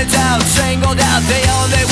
it out, tangled out, they only